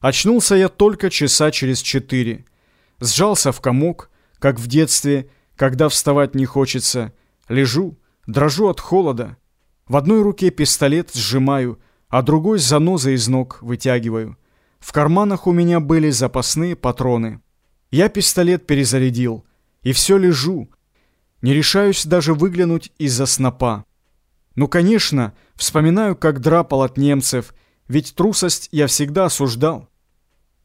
Очнулся я только часа через четыре. Сжался в комок, как в детстве, когда вставать не хочется. Лежу, дрожу от холода. В одной руке пистолет сжимаю, а другой заноза из ног вытягиваю. В карманах у меня были запасные патроны. Я пистолет перезарядил, и все лежу. Не решаюсь даже выглянуть из-за снопа. Ну, конечно, вспоминаю, как драпал от немцев, ведь трусость я всегда осуждал.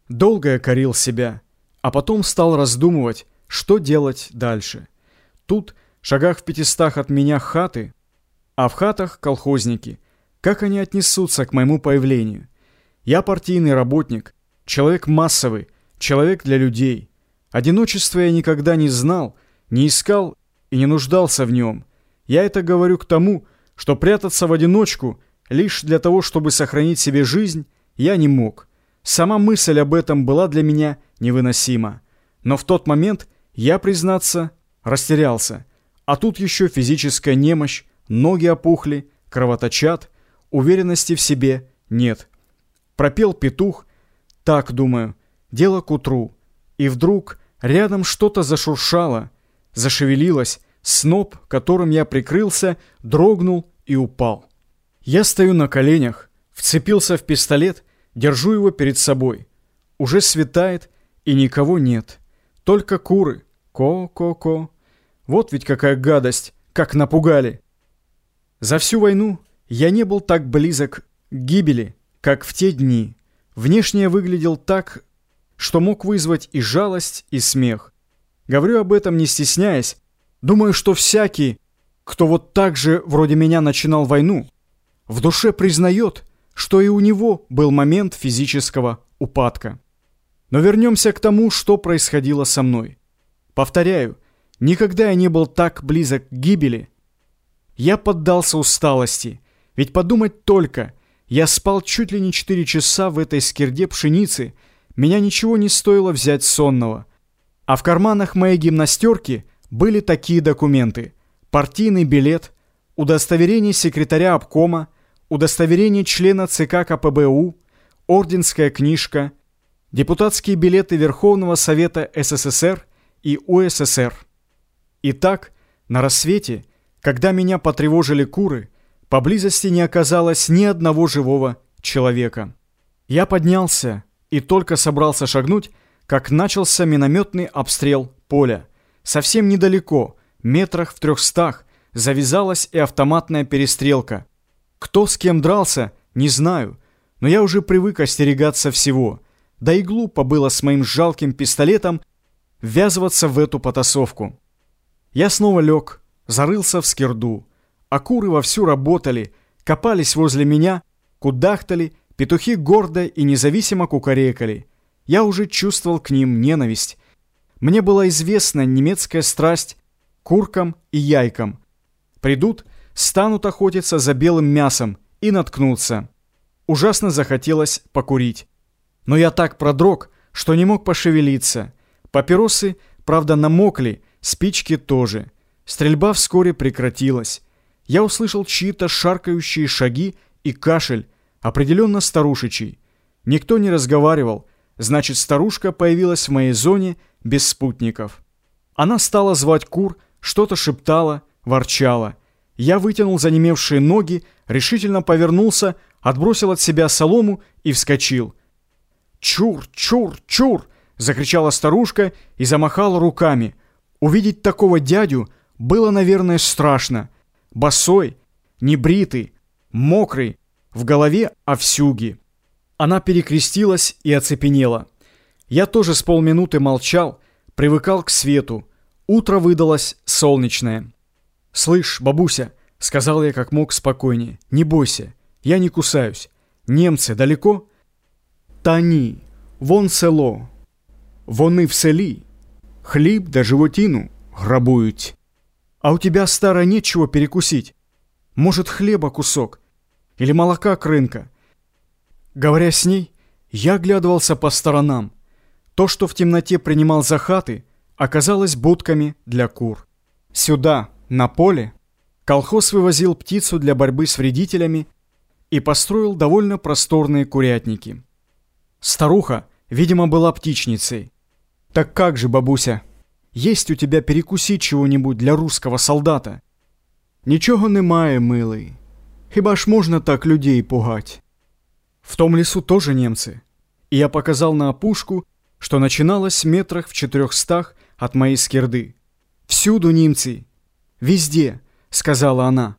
Долго я корил себя, а потом стал раздумывать, что делать дальше. Тут, шагах в пятистах от меня хаты, а в хатах колхозники. Как они отнесутся к моему появлению? Я партийный работник, человек массовый, человек для людей. Одиночество я никогда не знал, не искал и не нуждался в нем. Я это говорю к тому, что прятаться в одиночку лишь для того, чтобы сохранить себе жизнь, я не мог. Сама мысль об этом была для меня невыносима. Но в тот момент я, признаться, растерялся. А тут еще физическая немощь, ноги опухли, кровоточат, уверенности в себе нет. Пропел петух, так, думаю, дело к утру. И вдруг рядом что-то зашуршало, зашевелилось, Сноп, которым я прикрылся, дрогнул и упал. Я стою на коленях, вцепился в пистолет, держу его перед собой. Уже светает, и никого нет. Только куры. Ко-ко-ко. Вот ведь какая гадость, как напугали. За всю войну я не был так близок к гибели, как в те дни. Внешне выглядел так, что мог вызвать и жалость, и смех. Говорю об этом не стесняясь, Думаю, что всякий, кто вот так же вроде меня начинал войну, в душе признает, что и у него был момент физического упадка. Но вернемся к тому, что происходило со мной. Повторяю, никогда я не был так близок к гибели. Я поддался усталости, ведь подумать только, я спал чуть ли не 4 часа в этой скирде пшеницы, меня ничего не стоило взять сонного. А в карманах моей гимнастерки – были такие документы. Партийный билет, удостоверение секретаря обкома, удостоверение члена ЦК КПБУ, орденская книжка, депутатские билеты Верховного Совета СССР и УССР. Итак, на рассвете, когда меня потревожили куры, поблизости не оказалось ни одного живого человека. Я поднялся и только собрался шагнуть, как начался минометный обстрел поля. Совсем недалеко, метрах в трехстах, завязалась и автоматная перестрелка. Кто с кем дрался, не знаю, но я уже привык остерегаться всего. Да и глупо было с моим жалким пистолетом ввязываться в эту потасовку. Я снова лег, зарылся в скирду. А куры вовсю работали, копались возле меня, кудахтали, петухи гордо и независимо кукарекали. Я уже чувствовал к ним ненависть, мне была известна немецкая страсть куркам и яйкам. Придут, станут охотиться за белым мясом и наткнутся. Ужасно захотелось покурить. Но я так продрог, что не мог пошевелиться. Папиросы, правда, намокли, спички тоже. Стрельба вскоре прекратилась. Я услышал чьи-то шаркающие шаги и кашель, определенно старушечий. Никто не разговаривал, значит, старушка появилась в моей зоне без спутников. Она стала звать кур, что-то шептала, ворчала. Я вытянул занемевшие ноги, решительно повернулся, отбросил от себя солому и вскочил. «Чур, чур, чур!» — закричала старушка и замахала руками. Увидеть такого дядю было, наверное, страшно. Босой, небритый, мокрый, в голове овсюги. Она перекрестилась и оцепенела. Я тоже с полминуты молчал, привыкал к свету. Утро выдалось солнечное. «Слышь, бабуся», — сказал я как мог спокойнее, — «не бойся, я не кусаюсь. Немцы далеко?» «Тані, вон село. Вони в селі. Хліб да животину грабують. А у тебя, старая, нечего перекусить. Может, хлеба кусок? Или молока крынка?» Говоря с ней, я оглядывался по сторонам. То, что в темноте принимал за хаты, оказалось будками для кур. Сюда, на поле, колхоз вывозил птицу для борьбы с вредителями и построил довольно просторные курятники. Старуха, видимо, была птичницей. «Так как же, бабуся, есть у тебя перекусить чего-нибудь для русского солдата?» «Нічого немає, милий. Хіба ж можна так людей пугать?» В том лесу тоже немцы. И я показал на опушку, что начиналось метрах в четырехстах от моей скирды. «Всюду немцы! Везде!» — сказала она.